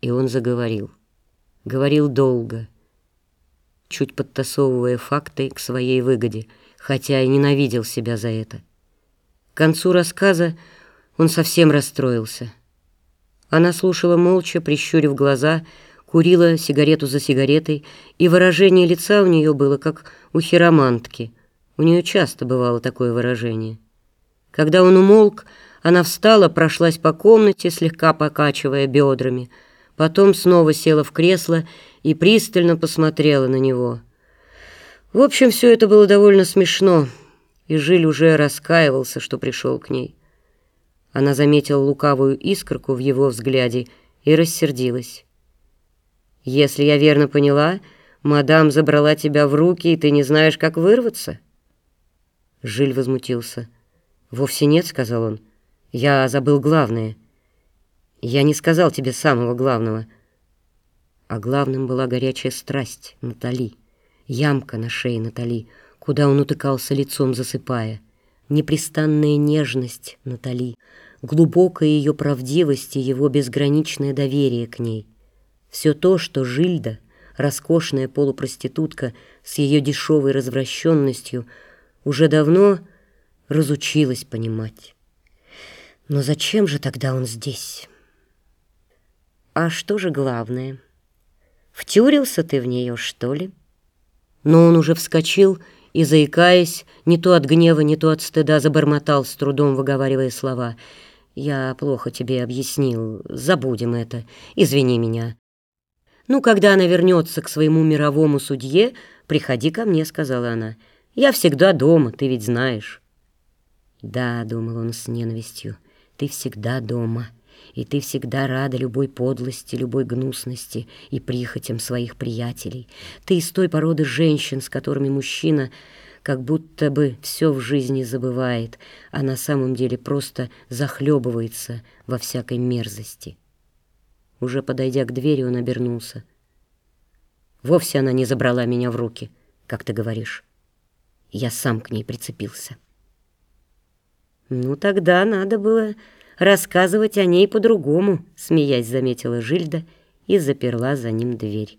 И он заговорил. Говорил долго, чуть подтасовывая факты к своей выгоде, хотя и ненавидел себя за это. К концу рассказа он совсем расстроился. Она слушала молча, прищурив глаза, курила сигарету за сигаретой, и выражение лица у нее было, как у хиромантки. У нее часто бывало такое выражение. Когда он умолк, она встала, прошлась по комнате, слегка покачивая бедрами, потом снова села в кресло и пристально посмотрела на него. В общем, все это было довольно смешно, и Жиль уже раскаивался, что пришел к ней. Она заметила лукавую искорку в его взгляде и рассердилась. «Если я верно поняла, мадам забрала тебя в руки, и ты не знаешь, как вырваться?» Жиль возмутился. «Вовсе нет», — сказал он. «Я забыл главное. Я не сказал тебе самого главного». А главным была горячая страсть Натали, ямка на шее Натали, куда он утыкался лицом, засыпая, непрестанная нежность Натали, глубокая ее правдивость и его безграничное доверие к ней. Все то, что Жильда, роскошная полупроститутка с ее дешевой развращенностью, уже давно разучилась понимать. Но зачем же тогда он здесь? А что же главное — Втюрился ты в нее, что ли? Но он уже вскочил и, заикаясь, не то от гнева, не то от стыда, забормотал, с трудом выговаривая слова. «Я плохо тебе объяснил. Забудем это. Извини меня». «Ну, когда она вернется к своему мировому судье, приходи ко мне», — сказала она. «Я всегда дома, ты ведь знаешь». «Да», — думал он с ненавистью, — «ты всегда дома» и ты всегда рада любой подлости, любой гнусности и прихотям своих приятелей. Ты из той породы женщин, с которыми мужчина как будто бы все в жизни забывает, а на самом деле просто захлебывается во всякой мерзости. Уже подойдя к двери, он обернулся. Вовсе она не забрала меня в руки, как ты говоришь. Я сам к ней прицепился. Ну, тогда надо было рассказывать о ней по-другому», — смеясь заметила Жильда и заперла за ним дверь.